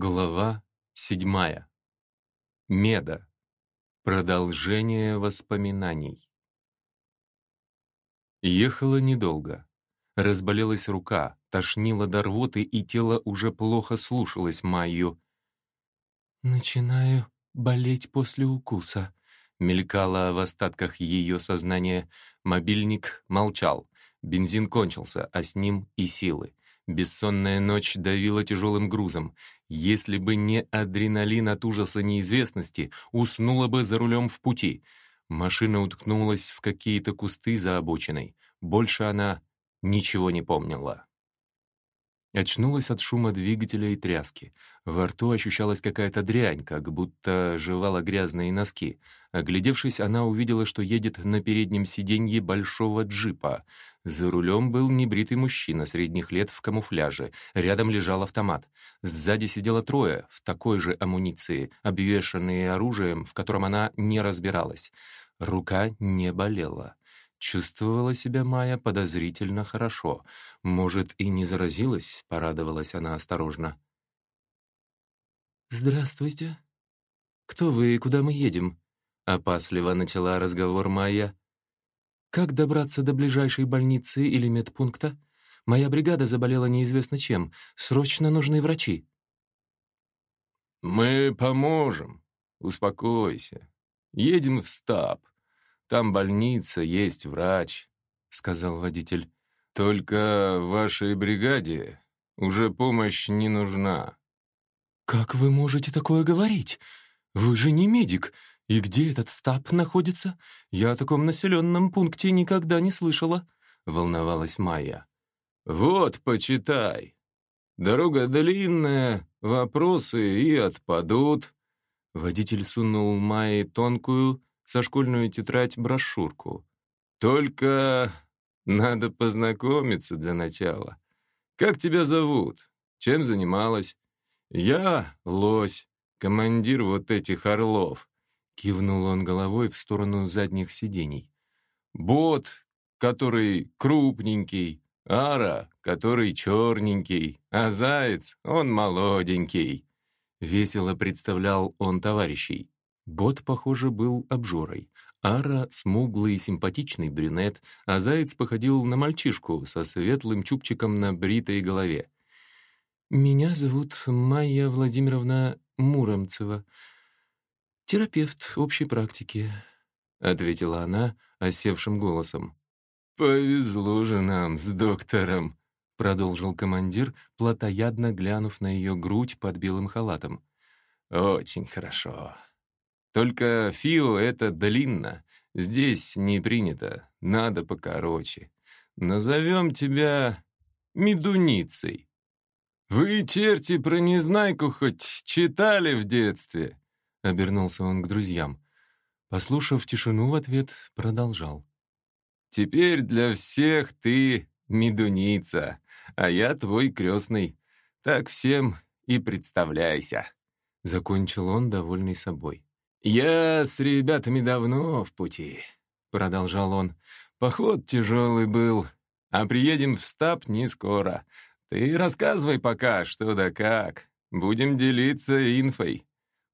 Глава седьмая. Меда. Продолжение воспоминаний. Ехала недолго. Разболелась рука, тошнило до рвоты, и тело уже плохо слушалось Майю. «Начинаю болеть после укуса», — мелькало в остатках ее сознания. Мобильник молчал. Бензин кончился, а с ним и силы. Бессонная ночь давила тяжелым грузом. Если бы не адреналин от ужаса неизвестности, уснула бы за рулем в пути. Машина уткнулась в какие-то кусты за обочиной. Больше она ничего не помнила. Очнулась от шума двигателя и тряски. Во рту ощущалась какая-то дрянь, как будто жевала грязные носки. Оглядевшись, она увидела, что едет на переднем сиденье большого джипа. За рулем был небритый мужчина средних лет в камуфляже. Рядом лежал автомат. Сзади сидело трое в такой же амуниции, обвешанные оружием, в котором она не разбиралась. Рука не болела. Чувствовала себя Майя подозрительно хорошо. Может, и не заразилась, порадовалась она осторожно. «Здравствуйте. Кто вы и куда мы едем?» Опасливо начала разговор Майя. «Как добраться до ближайшей больницы или медпункта? Моя бригада заболела неизвестно чем. Срочно нужны врачи». «Мы поможем. Успокойся. Едем в стаб. Там больница, есть врач», — сказал водитель. «Только вашей бригаде уже помощь не нужна». «Как вы можете такое говорить? Вы же не медик. И где этот стаб находится? Я о таком населенном пункте никогда не слышала», — волновалась Майя. «Вот, почитай. Дорога длинная, вопросы и отпадут». Водитель сунул Майе тонкую, со школьную тетрадь-брошюрку. «Только надо познакомиться для начала. Как тебя зовут? Чем занималась?» «Я Лось, командир вот этих орлов», — кивнул он головой в сторону задних сидений. «Бот, который крупненький, Ара, который черненький, а Заяц, он молоденький», — весело представлял он товарищей. Бот, похоже, был обжорой. Ара — смуглый и симпатичный брюнет, а заяц походил на мальчишку со светлым чубчиком на бритой голове. «Меня зовут Майя Владимировна Муромцева, терапевт общей практики», — ответила она осевшим голосом. «Повезло же нам с доктором», — продолжил командир, плотоядно глянув на ее грудь под белым халатом. «Очень хорошо. Только фио — это длинно. Здесь не принято, надо покороче. Назовем тебя медуницей. Вы, черти, про Незнайку хоть читали в детстве?» Обернулся он к друзьям. Послушав тишину в ответ, продолжал. «Теперь для всех ты медуница, а я твой крестный. Так всем и представляйся». Закончил он, довольный собой. «Я с ребятами давно в пути», — продолжал он. «Поход тяжелый был, а приедем в стаб не скоро. Ты рассказывай пока, что да как. Будем делиться инфой».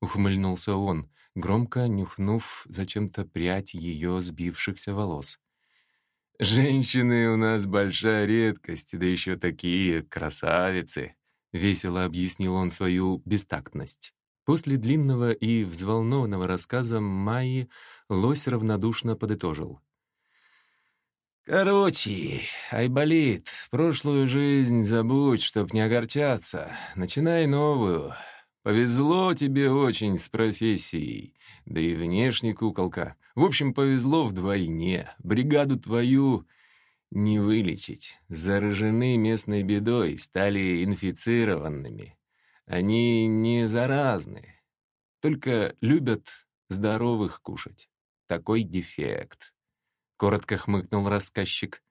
Ухмыльнулся он, громко нюхнув зачем-то прядь ее сбившихся волос. «Женщины у нас большая редкость, да еще такие красавицы», — весело объяснил он свою бестактность. После длинного и взволнованного рассказа Майи лось равнодушно подытожил. «Короче, Айболит, прошлую жизнь забудь, чтоб не огорчаться. Начинай новую. Повезло тебе очень с профессией. Да и внешне куколка. В общем, повезло вдвойне. Бригаду твою не вылечить. Заражены местной бедой, стали инфицированными. Они не заразны, только любят здоровых кушать. Такой дефект. Коротко хмыкнул рассказчик.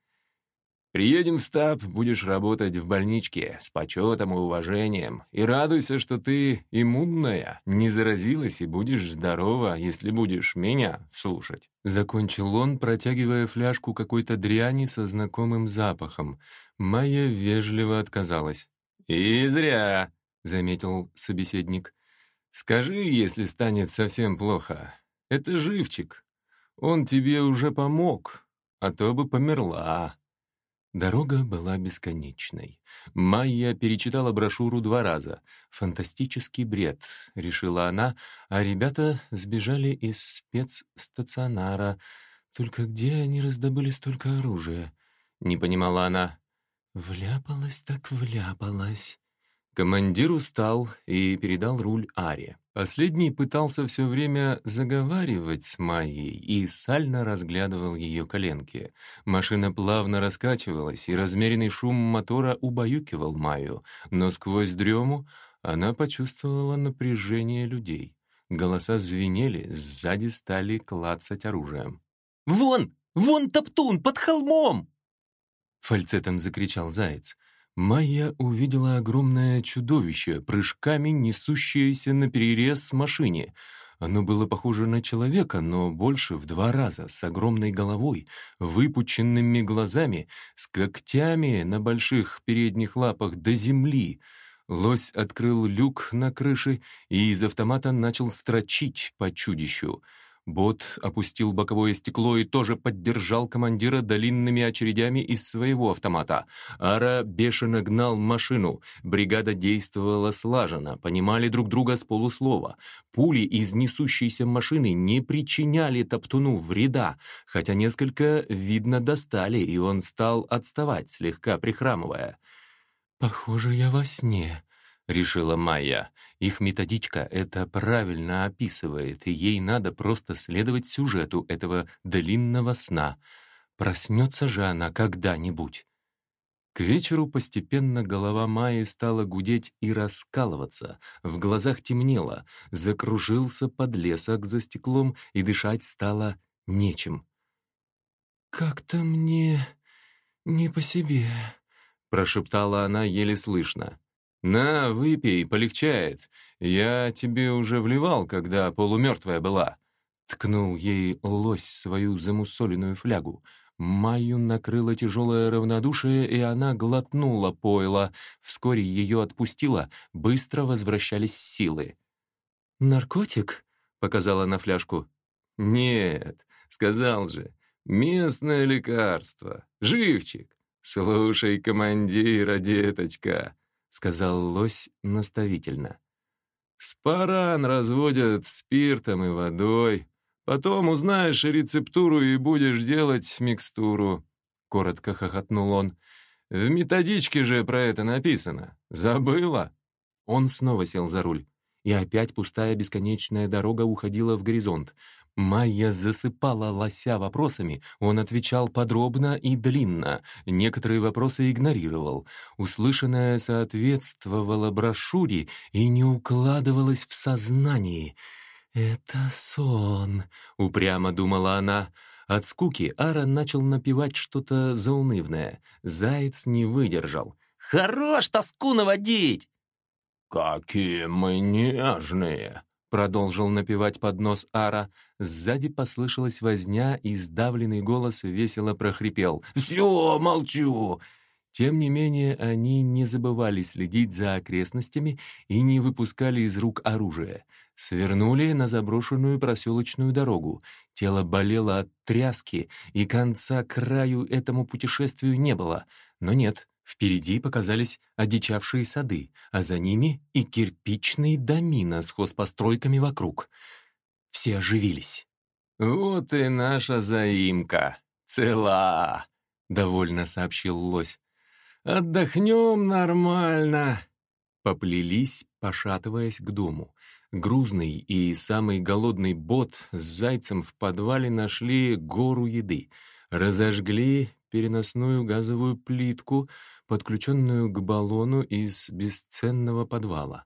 Приедем в стаб, будешь работать в больничке с почетом и уважением. И радуйся, что ты иммунная, не заразилась и будешь здорова, если будешь меня слушать. Закончил он, протягивая фляжку какой-то дряни со знакомым запахом. Майя вежливо отказалась. «И зря. — заметил собеседник. «Скажи, если станет совсем плохо. Это живчик. Он тебе уже помог, а то бы померла». Дорога была бесконечной. Майя перечитала брошюру два раза. «Фантастический бред», — решила она, а ребята сбежали из спецстационара. Только где они раздобыли столько оружия? Не понимала она. «Вляпалась так вляпалась». Командир устал и передал руль Аре. Последний пытался все время заговаривать с Майей и сально разглядывал ее коленки. Машина плавно раскачивалась, и размеренный шум мотора убаюкивал Майю, но сквозь дрему она почувствовала напряжение людей. Голоса звенели, сзади стали клацать оружием. «Вон! Вон топтун, под холмом!» Фальцетом закричал заяц. Майя увидела огромное чудовище, прыжками несущееся на перерез машине. Оно было похоже на человека, но больше в два раза, с огромной головой, выпученными глазами, с когтями на больших передних лапах до земли. Лось открыл люк на крыше и из автомата начал строчить по чудищу — Бот опустил боковое стекло и тоже поддержал командира длинными очередями из своего автомата. Ара бешено гнал машину. Бригада действовала слаженно, понимали друг друга с полуслова. Пули из несущейся машины не причиняли Топтуну вреда, хотя несколько, видно, достали, и он стал отставать, слегка прихрамывая. «Похоже, я во сне», — решила Майя. Их методичка это правильно описывает, и ей надо просто следовать сюжету этого длинного сна. Проснется же она когда-нибудь. К вечеру постепенно голова Майи стала гудеть и раскалываться, в глазах темнело, закружился подлесок за стеклом, и дышать стало нечем. «Как-то мне не по себе», — прошептала она еле слышно. «На, выпей, полегчает. Я тебе уже вливал, когда полумертвая была». Ткнул ей лось свою замусоленную флягу. Майю накрыло тяжелое равнодушие, и она глотнула пойло. Вскоре ее отпустила, быстро возвращались силы. «Наркотик?» — показала на фляжку. «Нет, сказал же, местное лекарство, живчик. Слушай, командира, деточка, сказал лось наставительно. «Спаран разводят спиртом и водой. Потом узнаешь рецептуру и будешь делать микстуру», — коротко хохотнул он. «В методичке же про это написано. Забыла?» Он снова сел за руль. И опять пустая бесконечная дорога уходила в горизонт. Майя засыпала лося вопросами, он отвечал подробно и длинно, некоторые вопросы игнорировал. Услышанное соответствовало брошюре и не укладывалось в сознании. «Это сон», — упрямо думала она. От скуки Ара начал напевать что-то заунывное. Заяц не выдержал. «Хорош тоску наводить!» «Какие мы нежные!» Продолжил напевать под нос Ара. Сзади послышалась возня, и сдавленный голос весело прохрипел. «Все, молчу!» Тем не менее, они не забывали следить за окрестностями и не выпускали из рук оружие. Свернули на заброшенную проселочную дорогу. Тело болело от тряски, и конца краю этому путешествию не было. Но нет, Впереди показались одичавшие сады, а за ними и кирпичные домина с хозпостройками вокруг. Все оживились. «Вот и наша заимка. Цела!» — довольно сообщил лось. «Отдохнем нормально!» Поплелись, пошатываясь к дому. Грузный и самый голодный бот с зайцем в подвале нашли гору еды. Разожгли переносную газовую плитку — подключенную к баллону из бесценного подвала.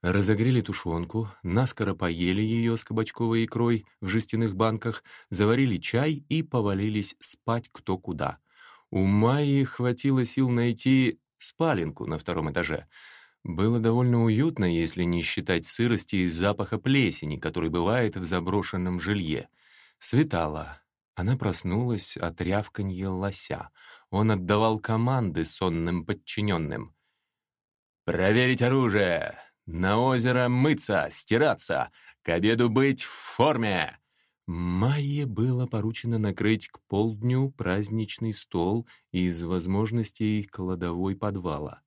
Разогрели тушенку, наскоро поели ее с кабачковой икрой в жестяных банках, заварили чай и повалились спать кто куда. У Майи хватило сил найти спаленку на втором этаже. Было довольно уютно, если не считать сырости и запаха плесени, который бывает в заброшенном жилье. Светало. Она проснулась от рявканья лося. Он отдавал команды сонным подчиненным. Проверить оружие. На озеро мыться, стираться. К обеду быть в форме. Майе было поручено накрыть к полдню праздничный стол из возможностей кладовой подвала.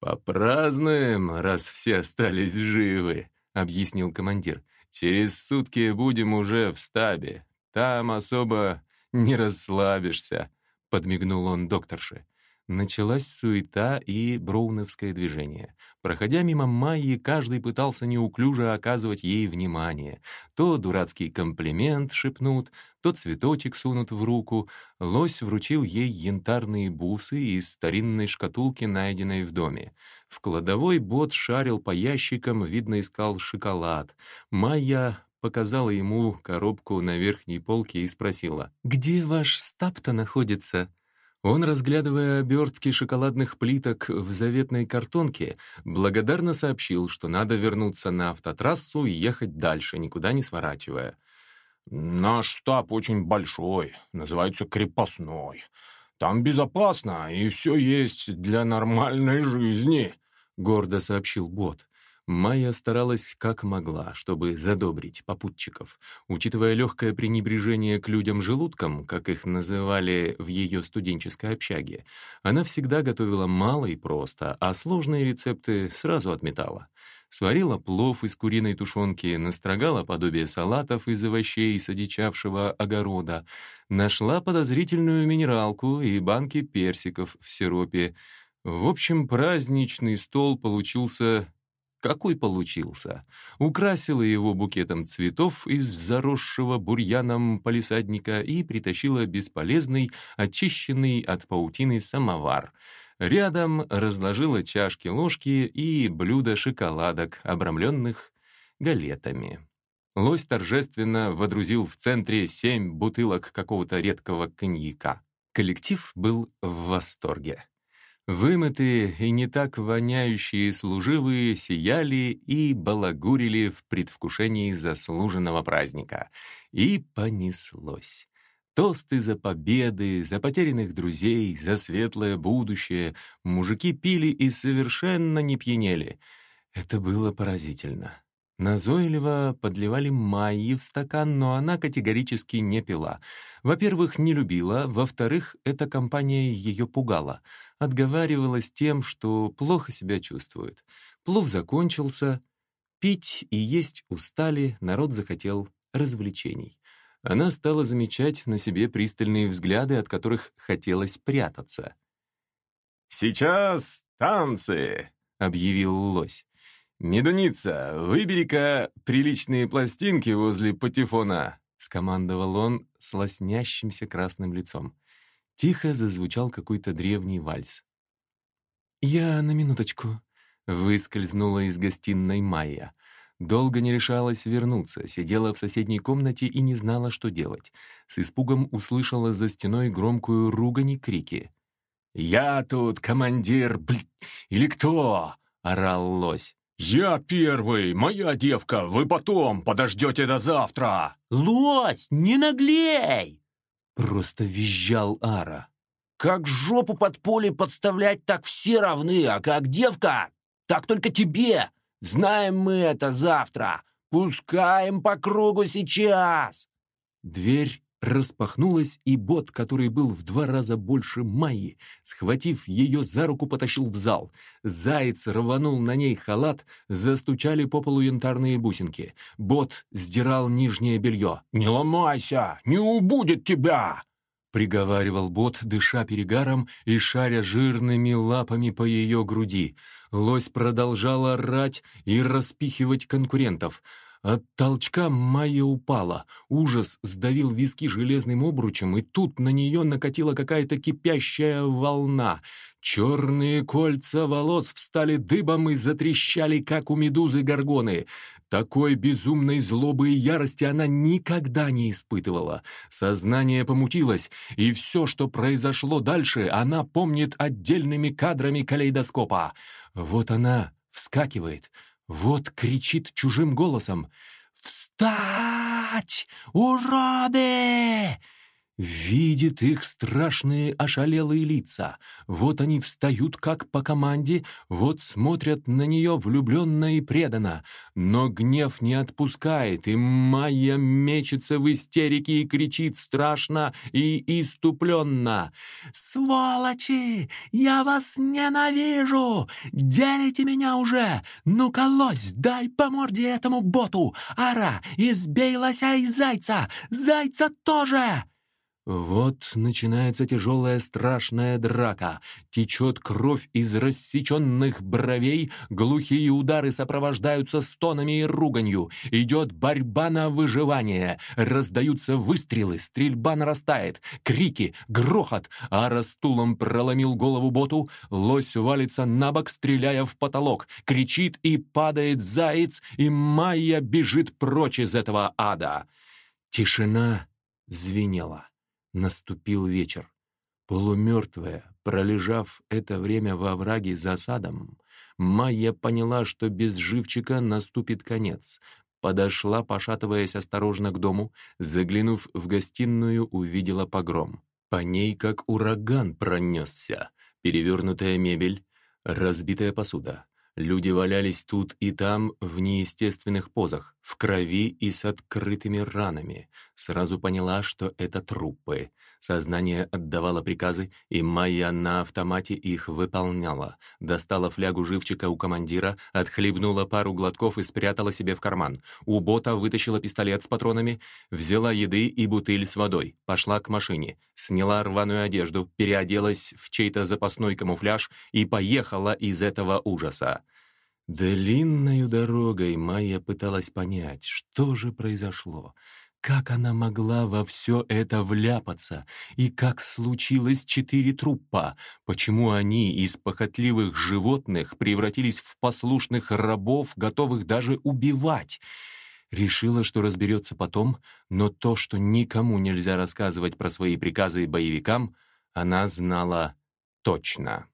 «Попразднуем, раз все остались живы», — объяснил командир. «Через сутки будем уже в стабе. Там особо не расслабишься», — подмигнул он докторше. Началась суета и броуновское движение. Проходя мимо Майи, каждый пытался неуклюже оказывать ей внимание. То дурацкий комплимент шепнут, то цветочек сунут в руку. Лось вручил ей янтарные бусы из старинной шкатулки, найденной в доме. В кладовой бот шарил по ящикам, видно, искал шоколад. Майя показала ему коробку на верхней полке и спросила, «Где ваш стаб-то находится?» Он, разглядывая обертки шоколадных плиток в заветной картонке, благодарно сообщил, что надо вернуться на автотрассу и ехать дальше, никуда не сворачивая. «Наш штаб очень большой, называется крепостной. Там безопасно, и все есть для нормальной жизни», — гордо сообщил Бот. Майя старалась как могла, чтобы задобрить попутчиков. Учитывая легкое пренебрежение к людям желудкам, как их называли в ее студенческой общаге, она всегда готовила мало и просто, а сложные рецепты сразу отметала. Сварила плов из куриной тушенки, настрогала подобие салатов из овощей с одичавшего огорода, нашла подозрительную минералку и банки персиков в сиропе. В общем, праздничный стол получился какой получился. Украсила его букетом цветов из заросшего бурьяном палисадника и притащила бесполезный, очищенный от паутины самовар. Рядом разложила чашки-ложки и блюда шоколадок, обрамленных галетами. Лось торжественно водрузил в центре семь бутылок какого-то редкого коньяка. Коллектив был в восторге. Вымытые и не так воняющие служивые сияли и балагурили в предвкушении заслуженного праздника. И понеслось. Тосты за победы, за потерянных друзей, за светлое будущее. Мужики пили и совершенно не пьянели. Это было поразительно. Назойливо подливали Майи в стакан, но она категорически не пила. Во-первых, не любила, во-вторых, эта компания ее пугала. Отговаривалась тем, что плохо себя чувствует. Плов закончился, пить и есть устали, народ захотел развлечений. Она стала замечать на себе пристальные взгляды, от которых хотелось прятаться. «Сейчас танцы!» — объявил лось. «Медуница, выбери-ка приличные пластинки возле патефона», — скомандовал он с лоснящимся красным лицом. Тихо зазвучал какой-то древний вальс. «Я на минуточку», — выскользнула из гостиной Майя. Долго не решалась вернуться, сидела в соседней комнате и не знала, что делать. С испугом услышала за стеной громкую ругань и крики. «Я тут командир, блин, или кто?» — орал лось. «Я первый, моя девка, вы потом подождете до завтра!» «Лось, не наглей!» Просто визжал Ара. «Как жопу под поле подставлять, так все равны, а как девка, так только тебе! Знаем мы это завтра! Пускаем по кругу сейчас!» Дверь распахнулась, и бот, который был в два раза больше Майи, схватив ее за руку, потащил в зал. Заяц рванул на ней халат, застучали по полу янтарные бусинки. Бот сдирал нижнее белье. «Не ломайся! Не убудет тебя!» приговаривал бот, дыша перегаром и шаря жирными лапами по ее груди. Лось продолжал орать и распихивать конкурентов — от толчка Майя упала. Ужас сдавил виски железным обручем, и тут на нее накатила какая-то кипящая волна. Черные кольца волос встали дыбом и затрещали, как у медузы горгоны. Такой безумной злобы и ярости она никогда не испытывала. Сознание помутилось, и все, что произошло дальше, она помнит отдельными кадрами калейдоскопа. Вот она вскакивает — вот кричит чужим голосом «Встать, уроды!» Видит их страшные ошалелые лица. Вот они встают как по команде, вот смотрят на нее влюбленно и преданно. Но гнев не отпускает, и Майя мечется в истерике и кричит страшно и иступленно. «Сволочи! Я вас ненавижу! Делите меня уже! Ну-ка, лось, дай по морде этому боту! Ара, избей лося и зайца! Зайца тоже!» Вот начинается тяжелая страшная драка. Течет кровь из рассеченных бровей, глухие удары сопровождаются стонами и руганью. Идет борьба на выживание. Раздаются выстрелы, стрельба нарастает. Крики, грохот. Ара стулом проломил голову боту. Лось валится на бок, стреляя в потолок. Кричит и падает заяц, и Майя бежит прочь из этого ада. Тишина звенела. Наступил вечер. Полумертвая, пролежав это время во враге за садом, Майя поняла, что без живчика наступит конец. Подошла, пошатываясь осторожно к дому, заглянув в гостиную, увидела погром. По ней, как ураган, пронесся. Перевернутая мебель, разбитая посуда. Люди валялись тут и там в неестественных позах, в крови и с открытыми ранами. Сразу поняла, что это трупы. Сознание отдавало приказы, и Майя на автомате их выполняла. Достала флягу живчика у командира, отхлебнула пару глотков и спрятала себе в карман. У бота вытащила пистолет с патронами, взяла еды и бутыль с водой. Пошла к машине, сняла рваную одежду, переоделась в чей-то запасной камуфляж и поехала из этого ужаса. Длинною дорогой Майя пыталась понять, что же произошло. Как она могла во все это вляпаться? И как случилось четыре трупа? Почему они из похотливых животных превратились в послушных рабов, готовых даже убивать? Решила, что разберется потом, но то, что никому нельзя рассказывать про свои приказы боевикам, она знала точно.